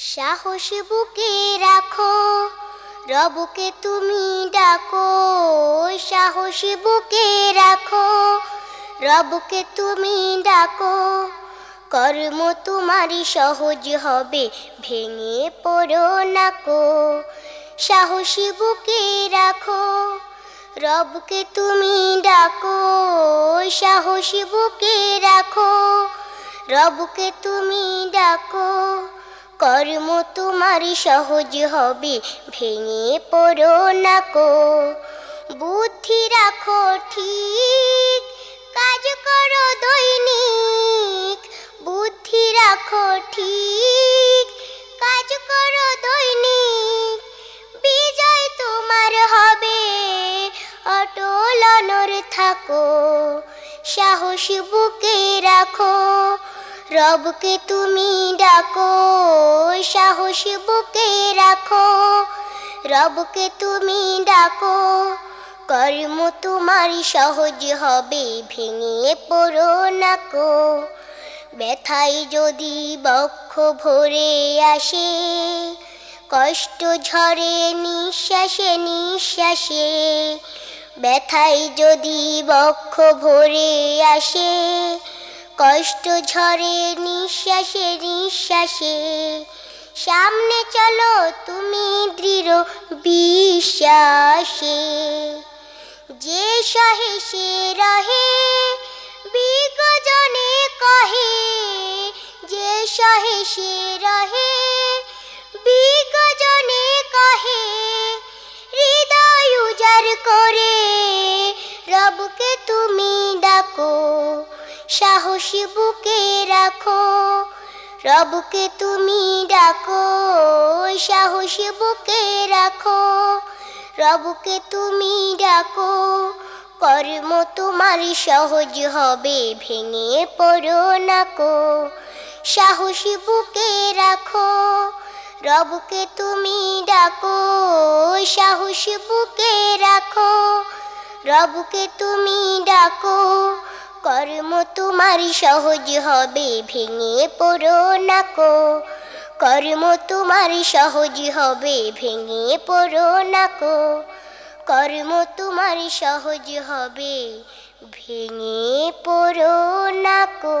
সাহস বুকে রাখো, রবকে তুমি ডাকো, সাহস বুকে রাখো, রবকে তুমি ডাকো, কর্ম তোমারই সহজ হবে, ভেঙে পড়ো নাকো সাহসী বুকে রাখো, রবকে তুমি ডাকো, সাহসী বুকে রাখো, রবকে তুমি ডাকো কর্ম তোমারই সহজ হবে, ভেঙে পড়ো নাকো বুদ্ধি রাখো ঠিক, কাজ করো দৈনিক। বুদ্ধি রাখো ঠিক, কাজ করো দৈনিক। বিজয় তোমার হবে, অটল অনর থাকো। সাহস বুকে রাখো রবকে তুমি ডাকো, সাহস বুকে রাখো। রবকে তুমি ডাকো, কর্ম তোমারই সহজ হবে, ভেঙে পড়ো নাকো ব্যথায় যদি বক্ষ ভরে আসে, কষ্ট ঝরে নিঃশ্বাসে নিঃশ্বাসে। ব্যথায় যদি বক্ষ ভরে আসে কষ্ট ঝরে, নিঃশ্বাসে নিঃশ্বাসে। সামনে চলো তুমি দৃঢ় বিশ্বাসে। যে সহে সে রহে, বিগজনে কহে। যে সহে সে রহে, বিগজনে কহে। হৃদয় উজার করে, রবকে তুমি সাহসী বুকে রাখো, রবকে তুমি ডাকো সাহসী বুকে রাখো, রবকে তুমি ডাকো, কর্ম তোমার সহজ হবে, ভেঙে পড়ো নাকো সাহসী বুকে রাখো, রবকে তুমি ডাকো সাহসী বুকে রাখো, রবকে তুমি ডাকো কর্ম তোমার সহজ হবে, ভেঙে পড়ো নাকো কর্ম তোমার সহজ হবে, ভেঙে পড়ো নাকো কর্ম তোমার সহজ হবে, ভেঙে পড়ো নাকো